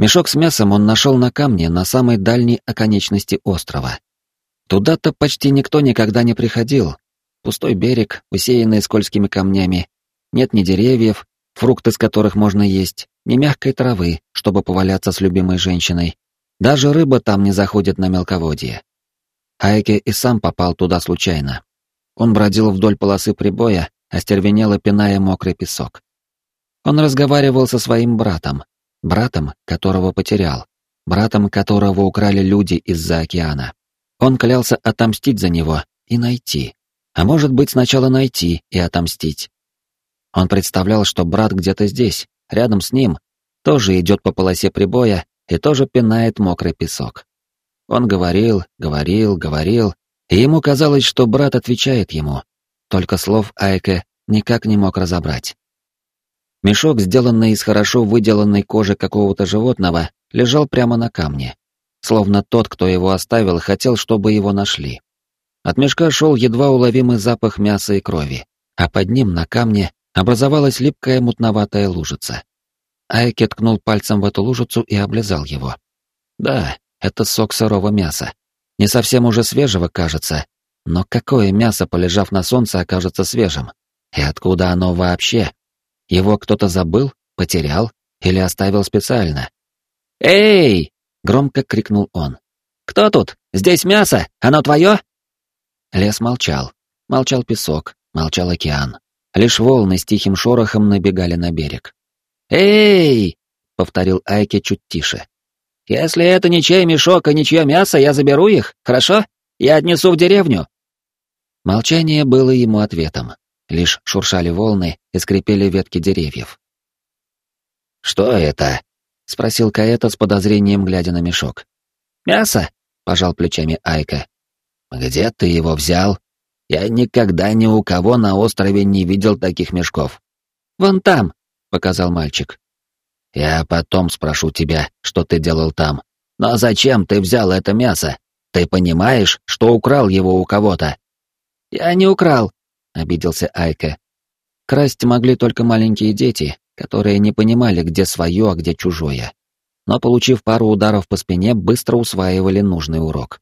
Мешок с мясом он нашел на камне на самой дальней оконечности острова. Туда-то почти никто никогда не приходил. Пустой берег, усеянный скользкими камнями. Нет ни деревьев, фрукты с которых можно есть, ни мягкой травы, чтобы поваляться с любимой женщиной. Даже рыба там не заходит на мелководье. Айке и сам попал туда случайно. Он бродил вдоль полосы прибоя, остервенело пиная мокрый песок. Он разговаривал со своим братом, братом, которого потерял, братом, которого украли люди из-за океана. Он клялся отомстить за него и найти. А может быть, сначала найти и отомстить. Он представлял, что брат где-то здесь, рядом с ним, тоже идет по полосе прибоя и тоже пинает мокрый песок. Он говорил, говорил, говорил, и ему казалось, что брат отвечает ему, только слов Айке никак не мог разобрать. Мешок, сделанный из хорошо выделанной кожи какого-то животного, лежал прямо на камне. Словно тот, кто его оставил, хотел, чтобы его нашли. От мешка шел едва уловимый запах мяса и крови, а под ним на камне образовалась липкая мутноватая лужица. Айке ткнул пальцем в эту лужицу и облизал его. Да, это сок сырого мяса. Не совсем уже свежего, кажется. Но какое мясо, полежав на солнце, окажется свежим? И откуда оно вообще? Его кто-то забыл, потерял или оставил специально? «Эй!» — громко крикнул он. «Кто тут? Здесь мясо! Оно твое?» Лес молчал. Молчал песок, молчал океан. Лишь волны с тихим шорохом набегали на берег. «Эй!» — повторил Айке чуть тише. Если это ничей мешок и ничье мясо, я заберу их, хорошо? Я отнесу в деревню». Молчание было ему ответом. Лишь шуршали волны и скрипели ветки деревьев. «Что это?» — спросил Каэта с подозрением, глядя на мешок. «Мясо», — пожал плечами Айка. «Где ты его взял? Я никогда ни у кого на острове не видел таких мешков». «Вон там», — показал мальчик. Я потом спрошу тебя, что ты делал там. Но зачем ты взял это мясо? Ты понимаешь, что украл его у кого-то? Я не украл, обиделся Айка. Красть могли только маленькие дети, которые не понимали, где свое, а где чужое. Но, получив пару ударов по спине, быстро усваивали нужный урок.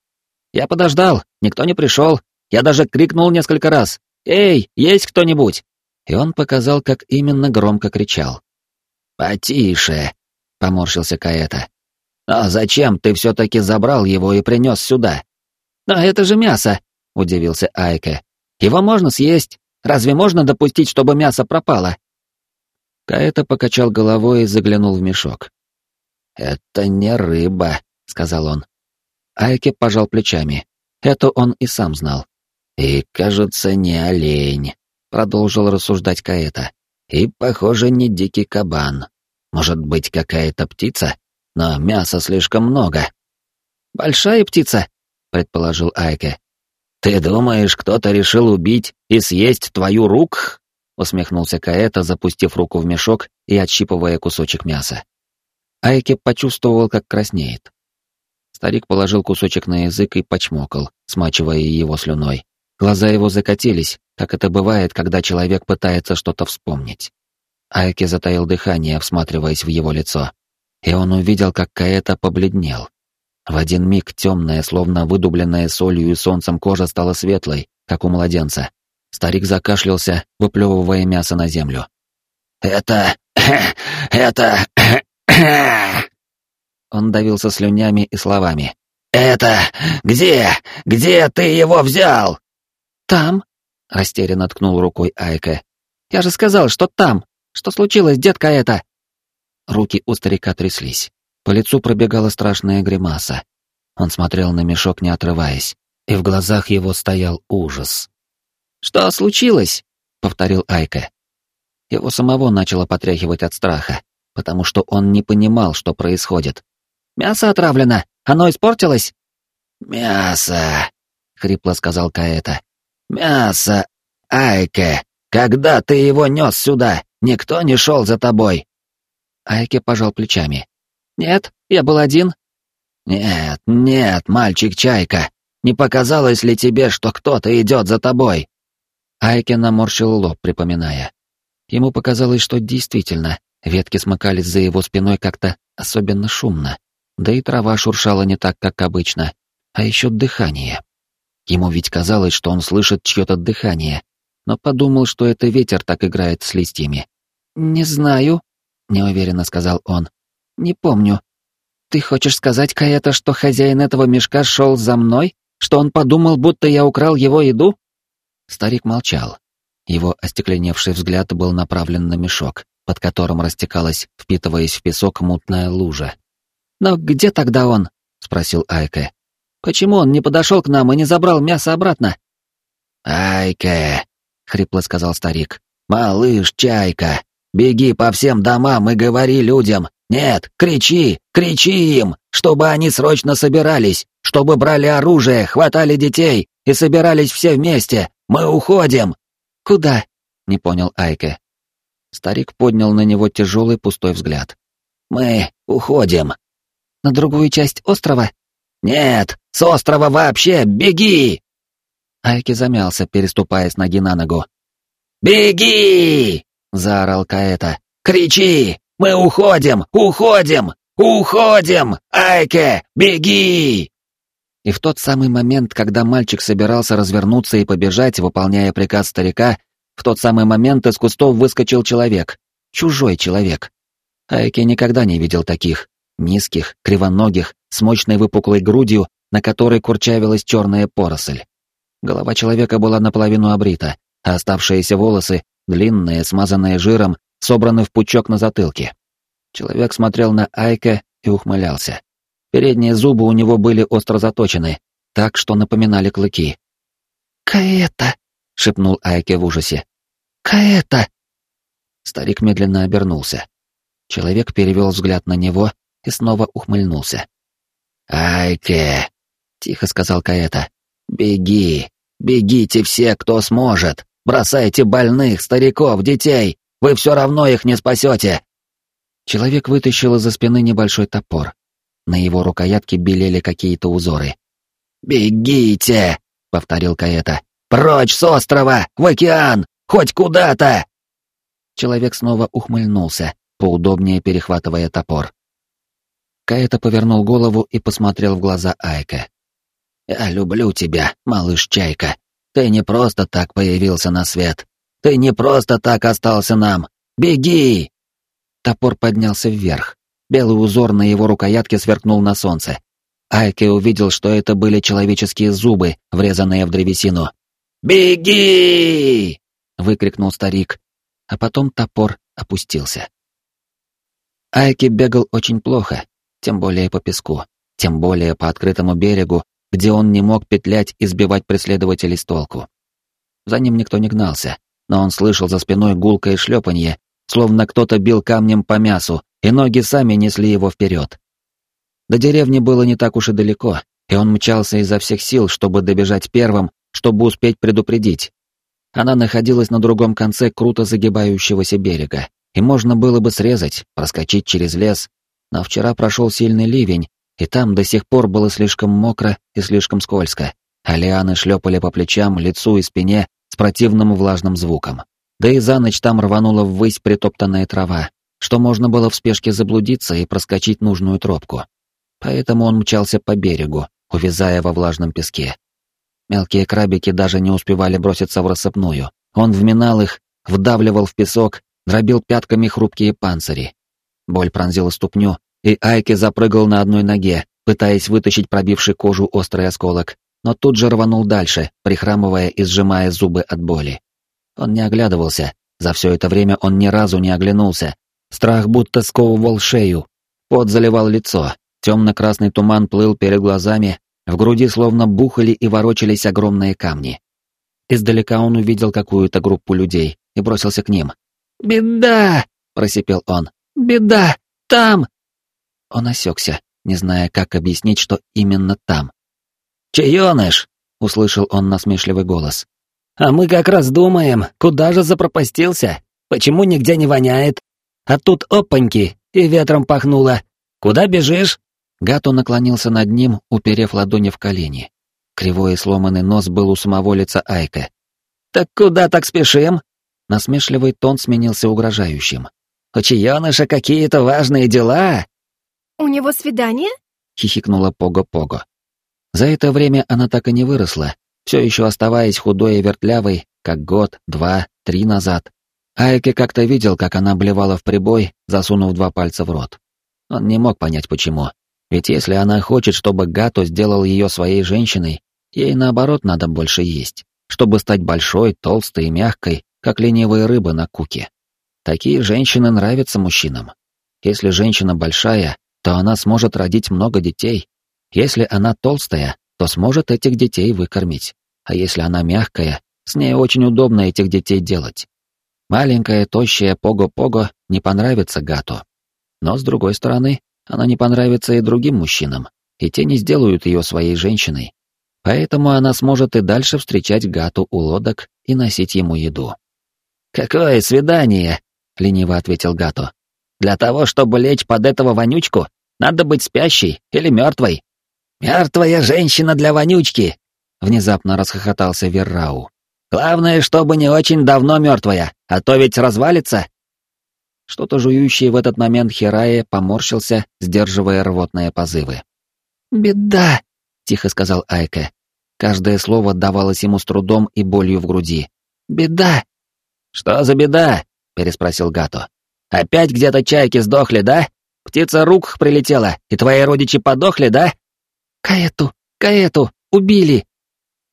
Я подождал, никто не пришел. Я даже крикнул несколько раз. «Эй, есть кто-нибудь?» И он показал, как именно громко кричал. «Потише», — поморщился Каэта. «Но зачем ты все-таки забрал его и принес сюда?» «Но это же мясо», — удивился Айке. «Его можно съесть. Разве можно допустить, чтобы мясо пропало?» Каэта покачал головой и заглянул в мешок. «Это не рыба», — сказал он. Айке пожал плечами. Это он и сам знал. «И, кажется, не олень», — продолжил рассуждать Каэта. И, похоже, не дикий кабан. Может быть, какая-то птица? Но мяса слишком много. «Большая птица», — предположил Айке. «Ты думаешь, кто-то решил убить и съесть твою рук?» — усмехнулся Каэта, запустив руку в мешок и отщипывая кусочек мяса. Айке почувствовал, как краснеет. Старик положил кусочек на язык и почмокал, смачивая его слюной. Глаза его закатились, как это бывает, когда человек пытается что-то вспомнить. Айки затаил дыхание, всматриваясь в его лицо. И он увидел, как Каэта побледнел. В один миг темная, словно выдубленная солью и солнцем кожа стала светлой, как у младенца. Старик закашлялся, выплевывая мясо на землю. «Это... это... Он давился слюнями и словами. «Это... где... где ты его взял?» «Там», — растерянно ткнул рукой Айка. «Я же сказал, что там. Что случилось, детка это?» Руки у старика тряслись. По лицу пробегала страшная гримаса. Он смотрел на мешок, не отрываясь, и в глазах его стоял ужас. «Что случилось?» — повторил Айка. Его самого начало потряхивать от страха, потому что он не понимал, что происходит. «Мясо отравлено! Оно испортилось?» «Мясо!» — хрипло сказал Каэта. «Мясо! Айке! Когда ты его нес сюда, никто не шел за тобой!» Айке пожал плечами. «Нет, я был один». «Нет, нет, мальчик-чайка, не показалось ли тебе, что кто-то идет за тобой?» Айке наморщил лоб, припоминая. Ему показалось, что действительно, Ветки смыкались за его спиной как-то особенно шумно. Да и трава шуршала не так, как обычно. А еще дыхание. Ему ведь казалось, что он слышит чье-то дыхание, но подумал, что это ветер так играет с листьями. «Не знаю», — неуверенно сказал он. «Не помню. Ты хочешь сказать, Каэта, что хозяин этого мешка шел за мной? Что он подумал, будто я украл его еду?» Старик молчал. Его остекленевший взгляд был направлен на мешок, под которым растекалась, впитываясь в песок, мутная лужа. «Но где тогда он?» — спросил Айке. «Почему он не подошел к нам и не забрал мясо обратно?» «Айке!» — хрипло сказал старик. «Малыш, чайка, беги по всем домам и говори людям. Нет, кричи, кричи им, чтобы они срочно собирались, чтобы брали оружие, хватали детей и собирались все вместе. Мы уходим!» «Куда?» — не понял Айке. Старик поднял на него тяжелый пустой взгляд. «Мы уходим». «На другую часть острова?» «Нет, с острова вообще, беги!» Айки замялся, переступая с ноги на ногу. «Беги!» — заорал Каэта. «Кричи! Мы уходим! Уходим! Уходим! Айке, беги!» И в тот самый момент, когда мальчик собирался развернуться и побежать, выполняя приказ старика, в тот самый момент из кустов выскочил человек. Чужой человек. Айки никогда не видел таких. Низких, кривоногих, с мощной выпуклой грудью, на которой курчавилась черная поросль. Голова человека была наполовину обрита, а оставшиеся волосы, длинные, смазанные жиром, собраны в пучок на затылке. Человек смотрел на Айка и ухмылялся. Передние зубы у него были остро заточены, так что напоминали клыки. «Каэта!» — шепнул Айке в ужасе. «Каэта!» Старик медленно обернулся. Человек перевел взгляд на него и снова ухмыльнулся. «Айке!» — тихо сказал Каэта. «Беги! Бегите все, кто сможет! Бросайте больных, стариков, детей! Вы все равно их не спасете!» Человек вытащил из-за спины небольшой топор. На его рукоятке белели какие-то узоры. «Бегите!» — повторил Каэта. «Прочь с острова! В океан! Хоть куда-то!» Человек снова ухмыльнулся, поудобнее перехватывая топор. Каэта повернул голову и посмотрел в глаза Айка. «Я люблю тебя, малыш Чайка. Ты не просто так появился на свет. Ты не просто так остался нам. Беги!» Топор поднялся вверх. Белый узор на его рукоятке сверкнул на солнце. Айке увидел, что это были человеческие зубы, врезанные в древесину. «Беги!» — выкрикнул старик, а потом топор опустился. Айке бегал очень плохо, тем более по песку, тем более по открытому берегу, где он не мог петлять и сбивать преследователей с толку. За ним никто не гнался, но он слышал за спиной гулкое шлепанье, словно кто-то бил камнем по мясу, и ноги сами несли его вперед. До деревни было не так уж и далеко, и он мчался изо всех сил, чтобы добежать первым, чтобы успеть предупредить. Она находилась на другом конце круто загибающегося берега, и можно было бы срезать, проскочить через лес, но вчера прошел сильный ливень, и там до сих пор было слишком мокро и слишком скользко, а лианы шлепали по плечам, лицу и спине с противным влажным звуком. Да и за ночь там рванула ввысь притоптанная трава, что можно было в спешке заблудиться и проскочить нужную тропку. Поэтому он мчался по берегу, увязая во влажном песке. Мелкие крабики даже не успевали броситься в рассыпную. Он вминал их, вдавливал в песок, дробил пятками хрупкие панцири, Боль пронзила ступню, и Айки запрыгал на одной ноге, пытаясь вытащить пробивший кожу острый осколок, но тут же рванул дальше, прихрамывая и сжимая зубы от боли. Он не оглядывался, за все это время он ни разу не оглянулся. Страх будто сковывал шею, пот заливал лицо, темно-красный туман плыл перед глазами, в груди словно бухали и ворочались огромные камни. Издалека он увидел какую-то группу людей и бросился к ним. «Беда!» — просипел он. Беда! Там!» Он осекся, не зная, как объяснить, что именно там. «Чаеныш!» — услышал он насмешливый голос. «А мы как раз думаем, куда же запропастился? Почему нигде не воняет? А тут опаньки, и ветром пахнуло. Куда бежишь?» Гату наклонился над ним, уперев ладони в колени. Кривой и сломанный нос был у самого лица Айка. «Так куда так спешим?» Насмешливый тон сменился угрожающим. У Чаёныша какие-то важные дела!» «У него свидание?» — хихикнула Пого-Пого. За это время она так и не выросла, все еще оставаясь худой и вертлявой, как год, два, три назад. Айке как-то видел, как она блевала в прибой, засунув два пальца в рот. Он не мог понять, почему. Ведь если она хочет, чтобы Гато сделал ее своей женщиной, ей наоборот надо больше есть, чтобы стать большой, толстой и мягкой, как ленивая рыба на куке. Такие женщины нравятся мужчинам. Если женщина большая, то она сможет родить много детей. Если она толстая, то сможет этих детей выкормить. А если она мягкая, с ней очень удобно этих детей делать. Маленькая, тощая Пого-Пого не понравится Гато. Но, с другой стороны, она не понравится и другим мужчинам, и те не сделают ее своей женщиной. Поэтому она сможет и дальше встречать Гату у лодок и носить ему еду. «Какое свидание?» — лениво ответил Гато. «Для того, чтобы лечь под этого вонючку, надо быть спящей или мертвой». «Мертвая женщина для вонючки!» — внезапно расхохотался Веррау. «Главное, чтобы не очень давно мертвая, а то ведь развалится». Что-то жующий в этот момент Хирае поморщился, сдерживая рвотные позывы. «Беда!» — тихо сказал Айке. Каждое слово давалось ему с трудом и болью в груди. «Беда!» «Что за беда?» — переспросил Гато. «Опять где-то чайки сдохли, да? Птица рук прилетела, и твои родичи подохли, да?» «Каэту! Каэту! Убили!»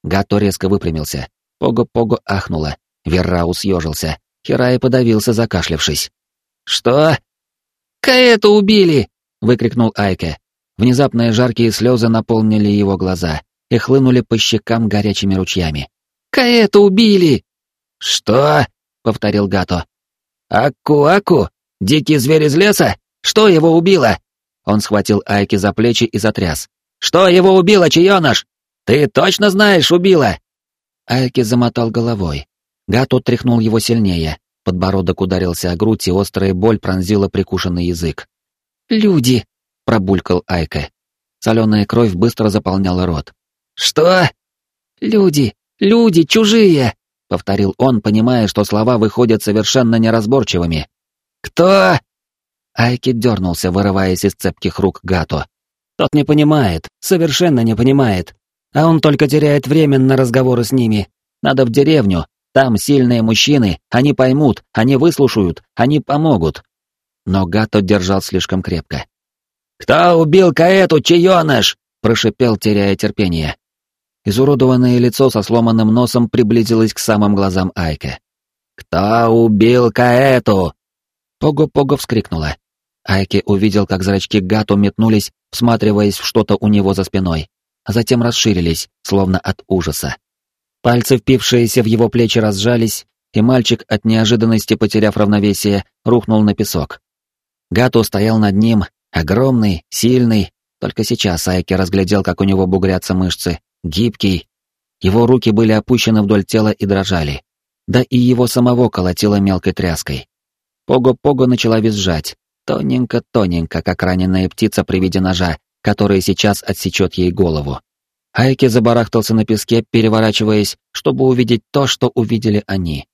Гато резко выпрямился. Пого-пого ахнула. Веррау съежился. Хирай подавился, закашлявшись. «Что?» «Каэту убили!» — выкрикнул Айке. Внезапные жаркие слезы наполнили его глаза и хлынули по щекам горячими ручьями. «Каэту убили!» «Что?» — повторил Гато. «Аку-аку? Дикий зверь из леса? Что его убило?» Он схватил Айки за плечи и затряс. «Что его убило, Чаёныш? Ты точно знаешь, убило?» Айки замотал головой. Гато тряхнул его сильнее. Подбородок ударился о грудь, и острая боль пронзила прикушенный язык. «Люди!» — пробулькал Айка. Соленая кровь быстро заполняла рот. «Что?» «Люди! Люди! Чужие!» — повторил он, понимая, что слова выходят совершенно неразборчивыми. «Кто?» Айки дернулся, вырываясь из цепких рук Гато. Тот не понимает, совершенно не понимает. А он только теряет время на разговоры с ними. Надо в деревню, там сильные мужчины, они поймут, они выслушают, они помогут. Но Гато держал слишком крепко. «Кто убил Каэту, чаёныш?» — прошипел, теряя терпение. Изуродованное лицо со сломанным носом приблизилось к самым глазам Айке. «Кто убил Каэту?» Пого-Пого вскрикнула. Айке увидел, как зрачки Гато метнулись, всматриваясь в что-то у него за спиной, а затем расширились, словно от ужаса. Пальцы, впившиеся в его плечи, разжались, и мальчик, от неожиданности потеряв равновесие, рухнул на песок. Гато стоял над ним, огромный, сильный, только сейчас Айки разглядел, как у него бугрятся мышцы, гибкий. Его руки были опущены вдоль тела и дрожали. Да и его самого колотило мелкой тряской. Пого-пого начала визжать, тоненько-тоненько, как раненая птица при виде ножа, который сейчас отсечет ей голову. Айки забарахтался на песке, переворачиваясь, чтобы увидеть то, что увидели они.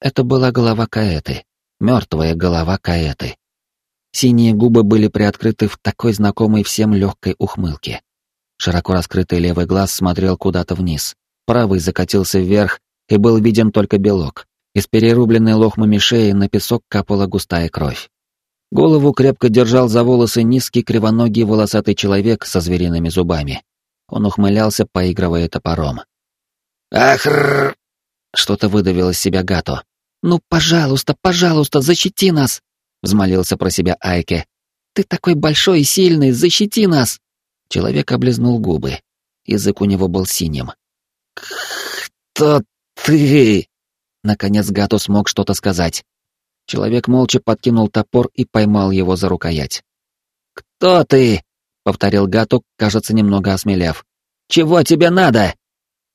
Это была голова Каэты, мертвая голова Каэты. Синие губы были приоткрыты в такой знакомой всем легкой ухмылке. Широко раскрытый левый глаз смотрел куда-то вниз, правый закатился вверх, и был виден только белок. Из перерубленной лохмами шеи на песок капала густая кровь. Голову крепко держал за волосы низкий кривоногий волосатый человек со звериными зубами. Он ухмылялся, поигрывая топором. «Ахрррр!» Что-то выдавил из себя Гато. «Ну, пожалуйста, пожалуйста, защити нас!» — взмолился про себя Айке. «Ты такой большой и сильный, защити нас!» Человек облизнул губы. Язык у него был синим. «Кто ты?» Наконец Гато смог что-то сказать. Человек молча подкинул топор и поймал его за рукоять. «Кто ты?» — повторил Гату, кажется, немного осмелев. «Чего тебе надо?»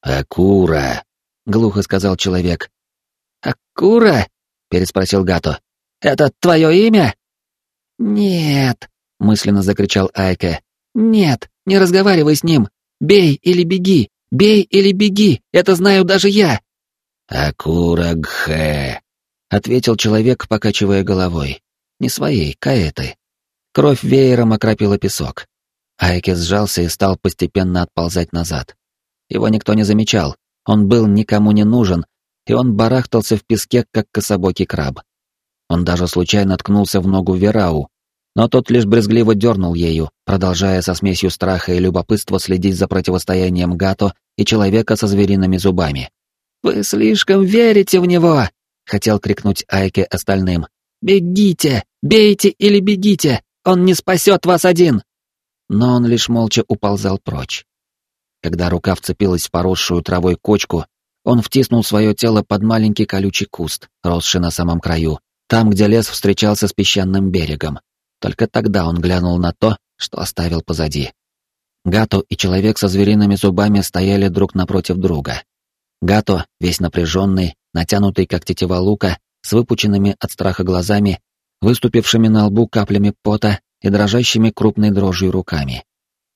«Акура», — глухо сказал человек. «Акура?» — переспросил Гато. «Это твое имя?» «Нет», — мысленно закричал Айке. «Нет, не разговаривай с ним. Бей или беги, бей или беги, это знаю даже я». «Акура Гхэ», — ответил человек, покачивая головой. Не своей, Каэты. Кровь веером окропила песок. Айке сжался и стал постепенно отползать назад. Его никто не замечал, он был никому не нужен, и он барахтался в песке, как кособокий краб. Он даже случайно ткнулся в ногу Верау, но тот лишь брезгливо дернул ею, продолжая со смесью страха и любопытства следить за противостоянием Гато и человека со звериными зубами. «Вы слишком верите в него!» — хотел крикнуть Айке остальным. «Бегите! Бейте или бегите! Он не спасет вас один!» Но он лишь молча уползал прочь. Когда рука вцепилась в поросшую травой кочку, он втиснул свое тело под маленький колючий куст, росший на самом краю, там, где лес встречался с песчаным берегом. Только тогда он глянул на то, что оставил позади. Гато и человек со звериными зубами стояли друг напротив друга. Гато, весь напряженный, натянутый как тетива лука, с выпученными от страха глазами, выступившими на лбу каплями пота и дрожащими крупной дрожью руками.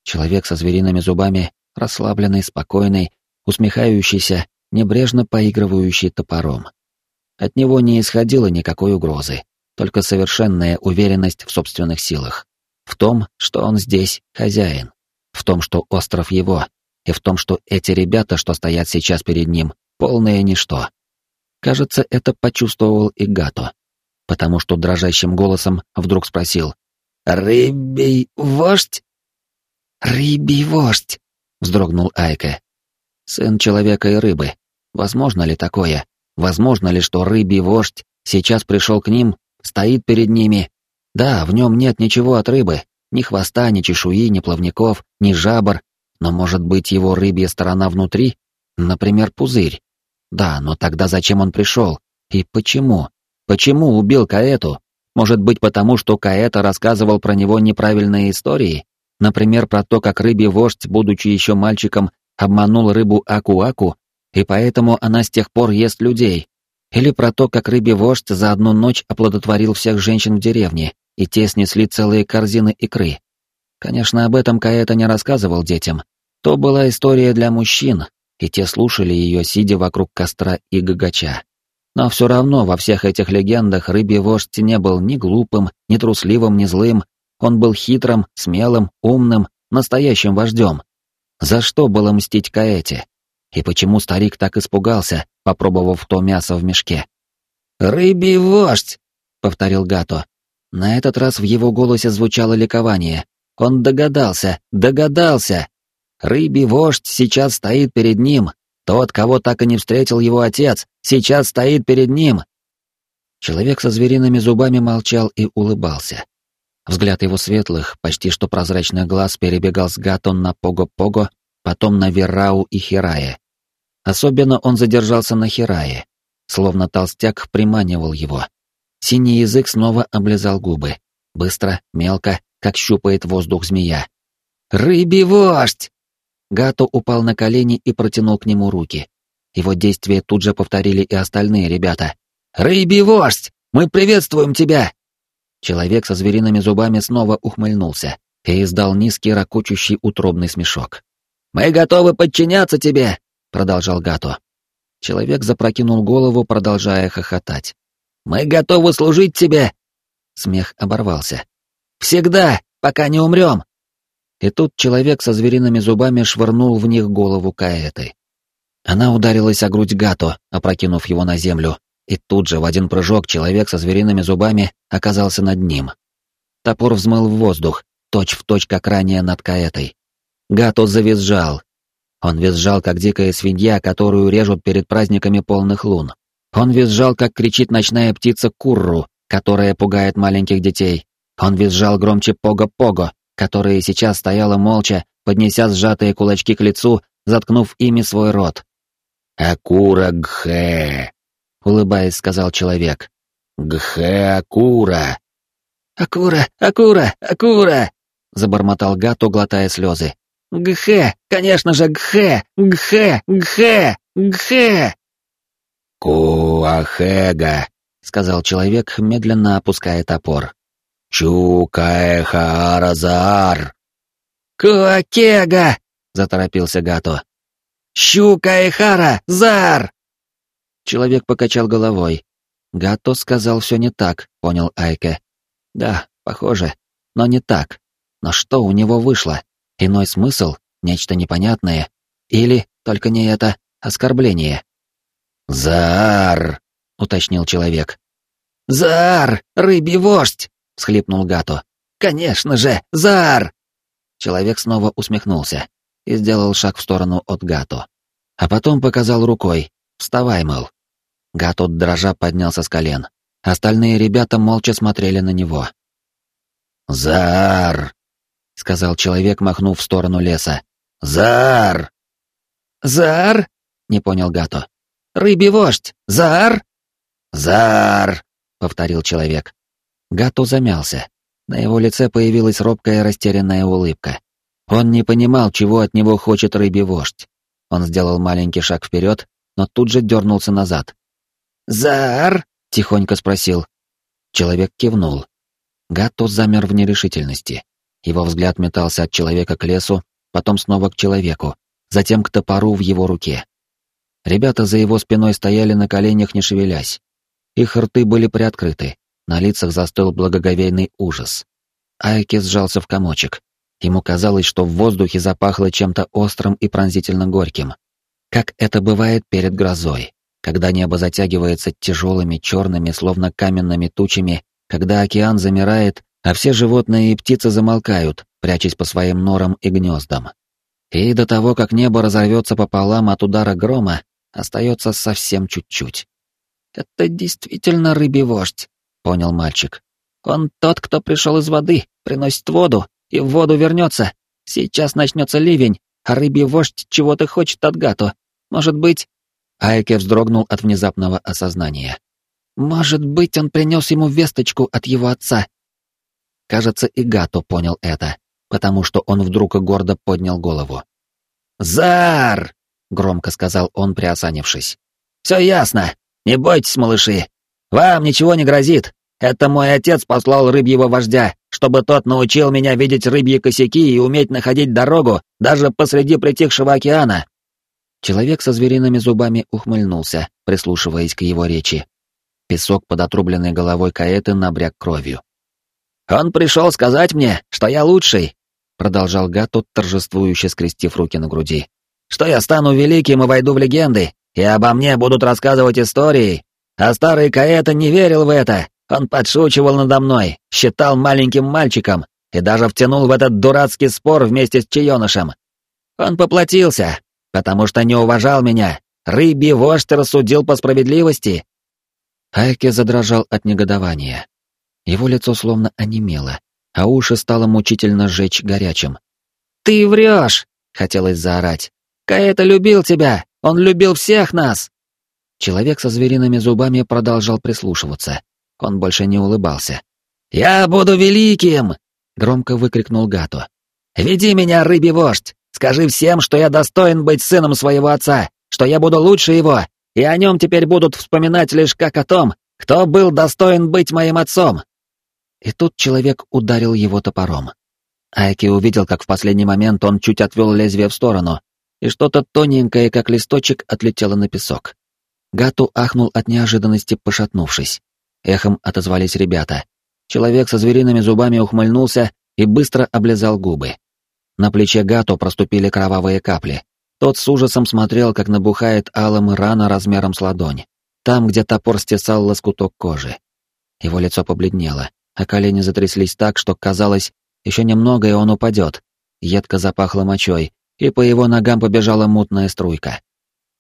Человек со звериными зубами, расслабленный, спокойный, усмехающийся, небрежно поигрывающий топором. От него не исходило никакой угрозы, только совершенная уверенность в собственных силах. В том, что он здесь хозяин. В том, что остров его. И в том, что эти ребята, что стоят сейчас перед ним, полное ничто. Кажется, это почувствовал и Гато. Потому что дрожащим голосом вдруг спросил «Рыбий вождь?» «Рыбий вождь!» — вздрогнул Айка. «Сын человека и рыбы. Возможно ли такое? Возможно ли, что рыбий вождь сейчас пришел к ним, стоит перед ними? Да, в нем нет ничего от рыбы, ни хвоста, ни чешуи, ни плавников, ни жабр, но может быть его рыбья сторона внутри? Например, пузырь. Да, но тогда зачем он пришел? И почему? Почему убил Каэту? Может быть, потому что Каэта рассказывал про него неправильные истории? Например, про то, как рыбий вождь, будучи еще мальчиком, обманул рыбу Аку-Аку и поэтому она с тех пор ест людей. Или про то, как рыбий вождь за одну ночь оплодотворил всех женщин в деревне, и те снесли целые корзины икры. Конечно, об этом Каэта не рассказывал детям. То была история для мужчин, и те слушали ее, сидя вокруг костра и гагача. Но все равно во всех этих легендах рыбий вождь не был ни глупым, ни трусливым, ни злым. Он был хитрым, смелым, умным, настоящим вождем. За что было мстить Каэте? И почему старик так испугался, попробовав то мясо в мешке? «Рыбий вождь!» — повторил Гато. На этот раз в его голосе звучало ликование. Он догадался, догадался! Рыбий вождь сейчас стоит перед ним. Тот, кого так и не встретил его отец, сейчас стоит перед ним. Человек со звериными зубами молчал и улыбался. Взгляд его светлых, почти что прозрачных глаз перебегал с Гато на Пого-Пого, потом на Верау и Хирае. Особенно он задержался на Хирае, словно толстяк приманивал его. Синий язык снова облизал губы. Быстро, мелко, как щупает воздух змея. «Рыбий вождь!» Гато упал на колени и протянул к нему руки. Его действия тут же повторили и остальные ребята. «Рыбий вождь! Мы приветствуем тебя!» Человек со звериными зубами снова ухмыльнулся и издал низкий ракочущий утробный смешок. «Мы готовы подчиняться тебе!» — продолжал Гато. Человек запрокинул голову, продолжая хохотать. «Мы готовы служить тебе!» Смех оборвался. «Всегда, пока не умрем!» И тут человек со звериными зубами швырнул в них голову Каэты. Она ударилась о грудь Гато, опрокинув его на землю, и тут же в один прыжок человек со звериными зубами оказался над ним. Топор взмыл в воздух, точь в точь, как ранее над Каэтой. Гато завизжал, он визжал, как дикая свинья, которую режут перед праздниками полных лун. Он визжал, как кричит ночная птица Курру, которая пугает маленьких детей. Он визжал громче Пого-Пого, которая сейчас стояла молча, поднеся сжатые кулачки к лицу, заткнув ими свой рот. «Акура Гхэ!» — улыбаясь, сказал человек. «Гхэ Акура!» «Акура! Акура! Акура!» — забормотал Гату, глотая слезы. Гхе, конечно же, гхе, гхе, гхе, гхе. Куахега, сказал человек, медленно опуская топор. Чукаэхааразаар. Куакега, заторопился Гато. Щукаэхара, зар. Человек покачал головой. Гато сказал все не так, понял Айке. Да, похоже, но не так. Но что у него вышло? Иной смысл? Нечто непонятное? Или, только не это, оскорбление? «Заар!» — уточнил человек. «Заар! Рыбий вождь!» — всхлипнул Гато. «Конечно же, Заар!» Человек снова усмехнулся и сделал шаг в сторону от Гато. А потом показал рукой. «Вставай, мол». Гато дрожа поднялся с колен. Остальные ребята молча смотрели на него. «Заар!» — сказал человек, махнув в сторону леса. «Заар!» «Заар?» — не понял Гато. «Рыбий вождь! Заар?» «Заар!» — повторил человек. Гато замялся. На его лице появилась робкая растерянная улыбка. Он не понимал, чего от него хочет рыбий вождь. Он сделал маленький шаг вперед, но тут же дернулся назад. «Заар?» — тихонько спросил. Человек кивнул. Гатто замер в нерешительности. Его взгляд метался от человека к лесу, потом снова к человеку, затем к топору в его руке. Ребята за его спиной стояли на коленях, не шевелясь. Их рты были приоткрыты, на лицах застыл благоговейный ужас. Айки сжался в комочек. Ему казалось, что в воздухе запахло чем-то острым и пронзительно горьким. Как это бывает перед грозой, когда небо затягивается тяжелыми черными, словно каменными тучами, когда океан замирает, а все животные и птицы замолкают, прячась по своим норам и гнездам. И до того, как небо разорвется пополам от удара грома, остается совсем чуть-чуть. «Это действительно рыбий вождь», — понял мальчик. «Он тот, кто пришел из воды, приносит воду, и в воду вернется. Сейчас начнется ливень, а рыбий вождь чего-то хочет от Гато. Может быть...» Айке вздрогнул от внезапного осознания. «Может быть, он принес ему весточку от его отца». Кажется, и Гато понял это, потому что он вдруг гордо поднял голову. «Зар!» громко сказал он, приосанившись. «Все ясно. Не бойтесь, малыши. Вам ничего не грозит. Это мой отец послал рыбьего вождя, чтобы тот научил меня видеть рыбьи косяки и уметь находить дорогу даже посреди притихшего океана». Человек со звериными зубами ухмыльнулся, прислушиваясь к его речи. Песок под отрубленной головой Каэты набряк кровью. «Он пришел сказать мне, что я лучший», — продолжал Гатут, торжествующе скрестив руки на груди что я стану великим и войду в легенды, и обо мне будут рассказывать истории. А старый Каэта не верил в это, он подшучивал надо мной, считал маленьким мальчиком и даже втянул в этот дурацкий спор вместе с Чаенышем. Он поплатился, потому что не уважал меня. Рыбий вождь рассудил по справедливости. Айке задрожал от негодования. Его лицо словно онемело, а уши стало мучительно жечь горячим. «Ты врешь!» — хотелось заорать. Каэта любил тебя! Он любил всех нас!» Человек со звериными зубами продолжал прислушиваться. Он больше не улыбался. «Я буду великим!» — громко выкрикнул Гато. «Веди меня, рыбий вождь! Скажи всем, что я достоин быть сыном своего отца, что я буду лучше его, и о нем теперь будут вспоминать лишь как о том, кто был достоин быть моим отцом!» И тут человек ударил его топором. Айки увидел, как в последний момент он чуть отвел лезвие в сторону, и что-то тоненькое, как листочек, отлетело на песок. Гату ахнул от неожиданности, пошатнувшись. Эхом отозвались ребята. Человек со звериными зубами ухмыльнулся и быстро облизал губы. На плече Гату проступили кровавые капли. Тот с ужасом смотрел, как набухает алым рана размером с ладонь, там, где топор стесал лоскуток кожи. Его лицо побледнело, а колени затряслись так, что казалось, еще немного и он упадет. Едко запахло мочой, и по его ногам побежала мутная струйка.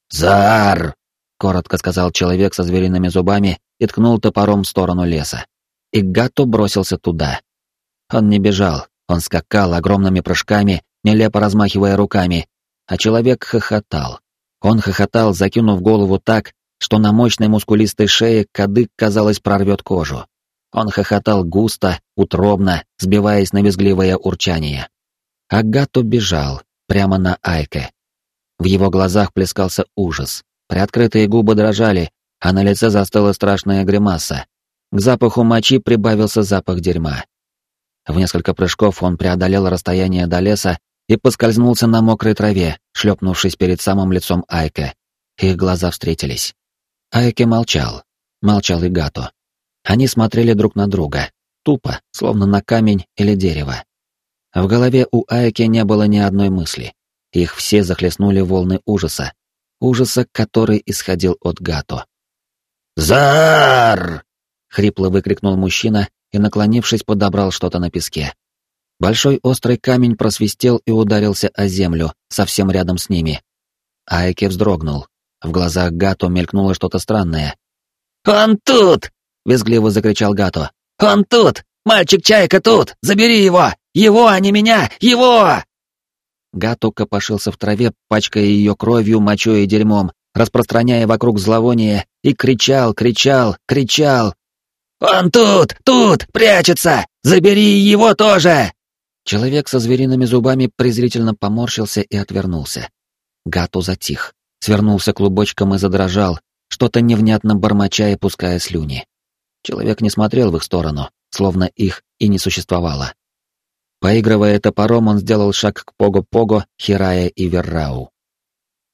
«Зар!» — коротко сказал человек со звериными зубами и ткнул топором в сторону леса. И Гатто бросился туда. Он не бежал, он скакал огромными прыжками, нелепо размахивая руками, а человек хохотал. Он хохотал, закинув голову так, что на мощной мускулистой шее кадык, казалось, прорвет кожу. Он хохотал густо, утробно, сбиваясь на визгливое урчание. Агато бежал, прямо на Айке. В его глазах плескался ужас, приоткрытые губы дрожали, а на лице застыла страшная гримаса. К запаху мочи прибавился запах дерьма. В несколько прыжков он преодолел расстояние до леса и поскользнулся на мокрой траве, шлепнувшись перед самым лицом Айке. Их глаза встретились. Айке молчал. Молчал и Гато. Они смотрели друг на друга. тупо, словно на камень или дерево. В голове у Айки не было ни одной мысли. Их все захлестнули волны ужаса. Ужаса, который исходил от Гато. «Зар!» — хрипло выкрикнул мужчина и, наклонившись, подобрал что-то на песке. Большой острый камень просвистел и ударился о землю, совсем рядом с ними. Айки вздрогнул. В глазах Гато мелькнуло что-то странное. «Он тут!» — визгливо закричал Гато. «Он тут! Мальчик-чайка тут! Забери его! Его, а не меня! Его!» Гато копошился в траве, пачкая ее кровью, мочой и дерьмом, распространяя вокруг зловоние, и кричал, кричал, кричал. «Он тут! Тут! Прячется! Забери его тоже!» Человек со звериными зубами презрительно поморщился и отвернулся. Гату затих, свернулся клубочком и задрожал, что-то невнятно бормоча и пуская слюни. Человек не смотрел в их сторону, словно их и не существовало. Поигрывая топором, он сделал шаг к Пого-Пого, Хирая и Веррау.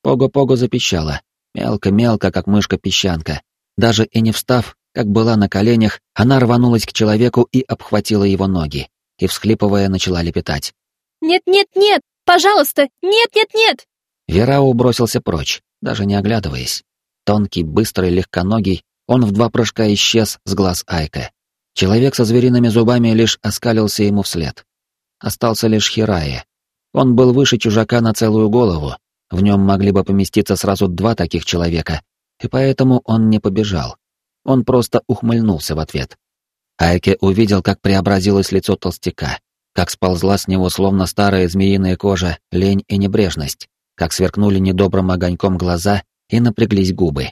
Пого-Пого запищала, мелко-мелко, как мышка-песчанка. Даже и не встав, как была на коленях, она рванулась к человеку и обхватила его ноги, и, всхлипывая, начала лепетать. «Нет-нет-нет! Пожалуйста! Нет-нет-нет!» Верау бросился прочь, даже не оглядываясь. Тонкий, быстрый, легконогий, он в два прыжка исчез с глаз Айка. Человек со звериными зубами лишь оскалился ему вслед. Остался лишь Хирая. Он был выше чужака на целую голову, в нем могли бы поместиться сразу два таких человека, и поэтому он не побежал. Он просто ухмыльнулся в ответ. Айке увидел, как преобразилось лицо толстяка, как сползла с него словно старая змеиная кожа лень и небрежность, как сверкнули недобрым огоньком глаза и напряглись губы.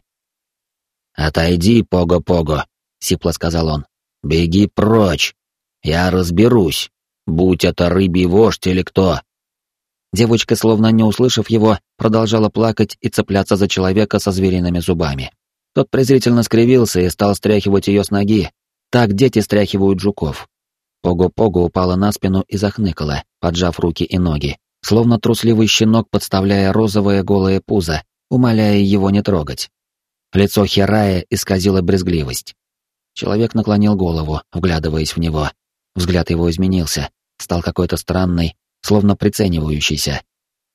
«Отойди, Пого-Пого», — сипло сказал он. «Беги прочь. Я разберусь, будь это рыбий вождь или кто». Девочка, словно не услышав его, продолжала плакать и цепляться за человека со звериными зубами. Тот презрительно скривился и стал стряхивать ее с ноги. Так дети стряхивают жуков. Пого-Пого упала на спину и захныкала, поджав руки и ноги, словно трусливый щенок, подставляя розовое голое пузо, умоляя его не трогать. Лицо Херая исказило брезгливость. Человек наклонил голову, вглядываясь в него. Взгляд его изменился, стал какой-то странный, словно приценивающийся.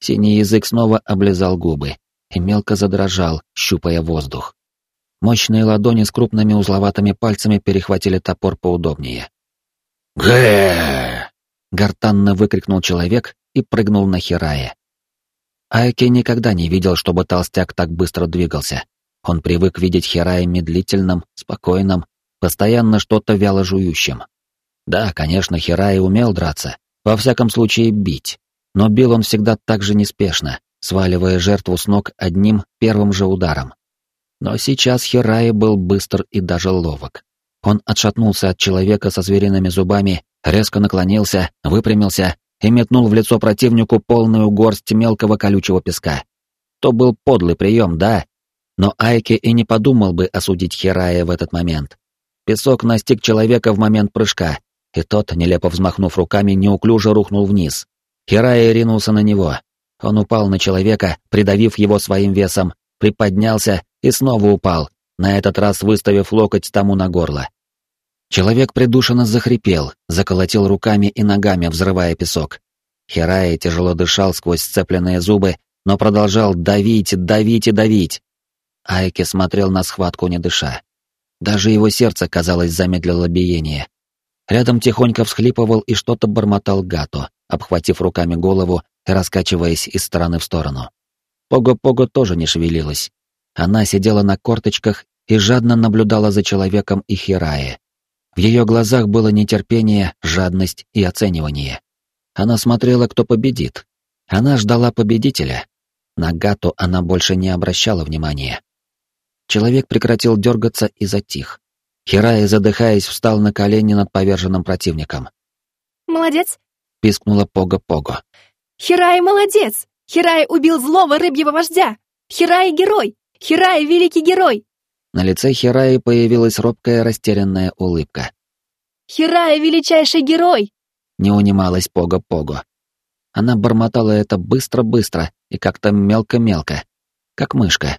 Синий язык снова облизал губы и мелко задрожал, щупая воздух. Мощные ладони с крупными узловатыми пальцами перехватили топор поудобнее. «Гэ!» — гортанно выкрикнул человек и прыгнул на Хирае. Айки никогда не видел, чтобы толстяк так быстро двигался. Он привык видеть Хирая медлительным, спокойным, постоянно что-то вяло жующим. Да, конечно, Хирай умел драться, во всяком случае бить, но бил он всегда так же неспешно, сваливая жертву с ног одним первым же ударом. Но сейчас Хирай был быстр и даже ловок. Он отшатнулся от человека со звериными зубами, резко наклонился, выпрямился и метнул в лицо противнику полную горсть мелкого колючего песка. То был подлый прием, да, но Айке и не подумал бы осудить Хирая в этот момент. Песок настиг человека в момент прыжка, и тот, нелепо взмахнув руками, неуклюже рухнул вниз. Хирая ринулся на него. Он упал на человека, придавив его своим весом, приподнялся и снова упал, на этот раз выставив локоть тому на горло. Человек придушенно захрипел, заколотил руками и ногами, взрывая песок. Хирая тяжело дышал сквозь сцепленные зубы, но продолжал давить, давить и давить. Айки смотрел на схватку, не дыша. Даже его сердце, казалось, замедлило биение. Рядом тихонько всхлипывал и что-то бормотал Гато, обхватив руками голову и раскачиваясь из стороны в сторону. Пого-Пого тоже не шевелилась. Она сидела на корточках и жадно наблюдала за человеком и Хирае. В ее глазах было нетерпение, жадность и оценивание. Она смотрела, кто победит. Она ждала победителя. На Гату она больше не обращала внимания. Человек прекратил дергаться и затих. Хирая, задыхаясь, встал на колени над поверженным противником. «Молодец!» — пискнула Пого-Пого. «Хирай молодец! Хирай убил злого рыбьего вождя! Хирай герой! Хирай великий герой!» На лице Хираи появилась робкая растерянная улыбка. «Хирай величайший герой!» Не унималась Пого-Пого. Она бормотала это быстро-быстро и как-то мелко-мелко, как мышка.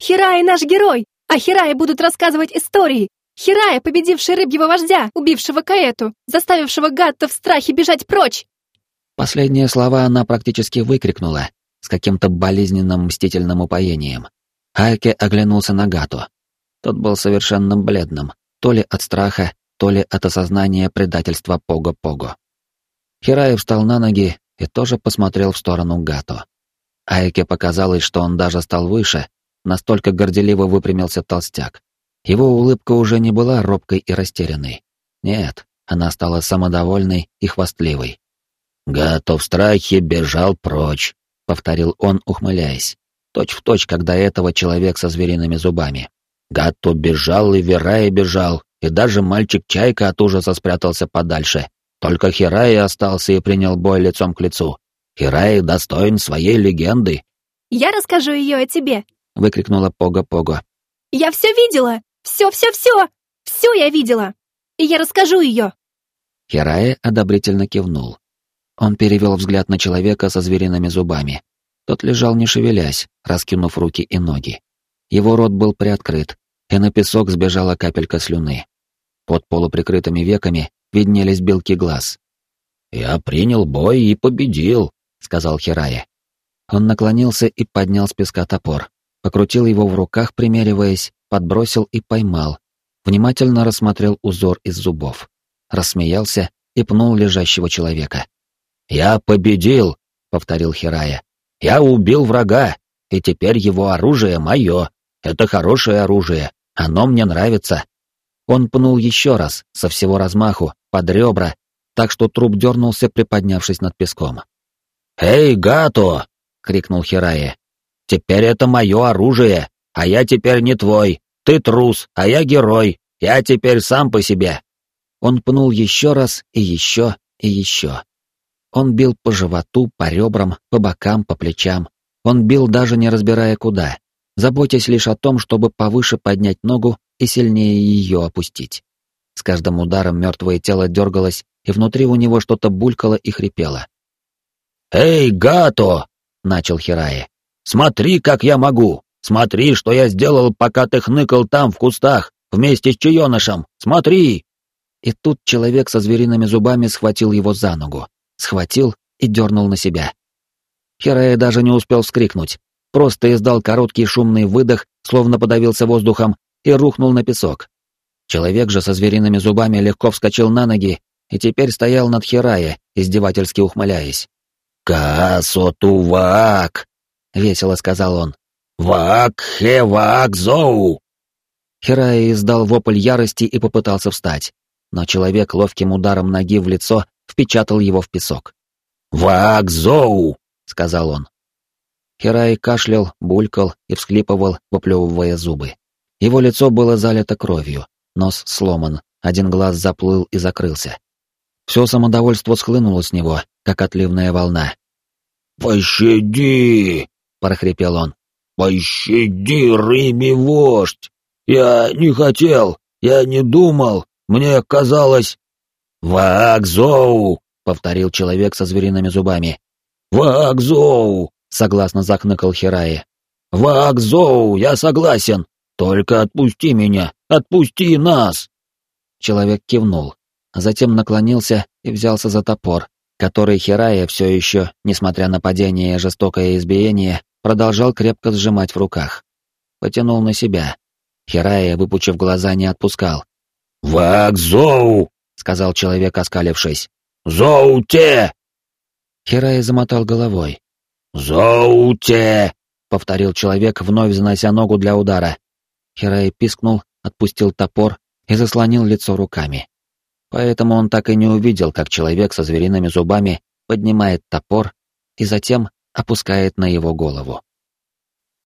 «Хирай наш герой! А Хирай будут рассказывать истории! Хирая, победивший рыбьего вождя, убившего Каэту, заставившего Гатта в страхе бежать прочь!» Последние слова она практически выкрикнула, с каким-то болезненным мстительным упоением. Айке оглянулся на Гату. Тот был совершенно бледным, то ли от страха, то ли от осознания предательства Пого-Пого. Хираев встал на ноги и тоже посмотрел в сторону Гато. Айке показалось, что он даже стал выше, настолько горделиво выпрямился толстяк. Его улыбка уже не была робкой и растерянной. Нет, она стала самодовольной и хвастливой. «Гато в страхе бежал прочь», — повторил он, ухмыляясь. Точь в точь, как до этого человек со звериными зубами. Гато бежал и Верая бежал, и даже мальчик-чайка от ужаса спрятался подальше. Только Хирай остался и принял бой лицом к лицу. Хирай достоин своей легенды. «Я расскажу ее о тебе», — выкрикнула Пога-Пога. «Я все видела! Все-все-все! Все я видела! И я расскажу ее!» Хирая одобрительно кивнул. Он перевел взгляд на человека со звериными зубами. Тот лежал не шевелясь, раскинув руки и ноги. Его рот был приоткрыт, и на песок сбежала капелька слюны. Под полуприкрытыми веками виднелись белки глаз. «Я принял бой и победил», — сказал Хирая. Он наклонился и поднял с песка топор, покрутил его в руках, примериваясь, подбросил и поймал, внимательно рассмотрел узор из зубов, рассмеялся и пнул лежащего человека. «Я победил», — повторил Хирая. «Я убил врага, и теперь его оружие мое. Это хорошее оружие, оно мне нравится». Он пнул еще раз, со всего размаху, под ребра, так что труп дернулся, приподнявшись над песком. «Эй, Гато!» — крикнул Хирае. «Теперь это мое оружие, а я теперь не твой. Ты трус, а я герой. Я теперь сам по себе». Он пнул еще раз и еще и еще. Он бил по животу, по ребрам, по бокам, по плечам. Он бил даже не разбирая куда, заботясь лишь о том, чтобы повыше поднять ногу и сильнее ее опустить. С каждым ударом мертвое тело дергалось, и внутри у него что-то булькало и хрипело. «Эй, Гато!» — начал Хирае. «Смотри, как я могу! Смотри, что я сделал, пока ты хныкал там, в кустах, вместе с чаенышем! Смотри!» И тут человек со звериными зубами схватил его за ногу схватил и дернул на себя. Херея даже не успел вскрикнуть, просто издал короткий шумный выдох, словно подавился воздухом, и рухнул на песок. Человек же со звериными зубами легко вскочил на ноги и теперь стоял над Хирая, издевательски ухмыляясь. «Касотувак!» — весело сказал он. «Вак-хе-вак-зоу!» Хирая издал вопль ярости и попытался встать, но человек ловким ударом ноги в лицо впечатал его в песок. «Вакзоу!» — сказал он. Хирай кашлял, булькал и всхлипывал, выплевывая зубы. Его лицо было залито кровью, нос сломан, один глаз заплыл и закрылся. Все самодовольство схлынуло с него, как отливная волна. «Пощади!» — прохрипел он. «Пощади, рыбий вождь! Я не хотел, я не думал, мне казалось...» «Ваакзоу!» — повторил человек со звериными зубами. «Ваакзоу!» — согласно захныкал Хираи. «Ваакзоу, я согласен! Только отпусти меня! Отпусти нас!» Человек кивнул, а затем наклонился и взялся за топор, который Хирая все еще, несмотря на падение и жестокое избиение, продолжал крепко сжимать в руках. Потянул на себя. Хирая, выпучив глаза, не отпускал. «Ваакзоу!» — сказал человек, оскалившись. «Зоуте!» Хирай замотал головой. «Зоуте!» — повторил человек, вновь занося ногу для удара. Хирай пискнул, отпустил топор и заслонил лицо руками. Поэтому он так и не увидел, как человек со звериными зубами поднимает топор и затем опускает на его голову.